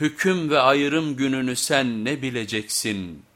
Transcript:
hüküm ve ayrım gününü sen ne bileceksin?''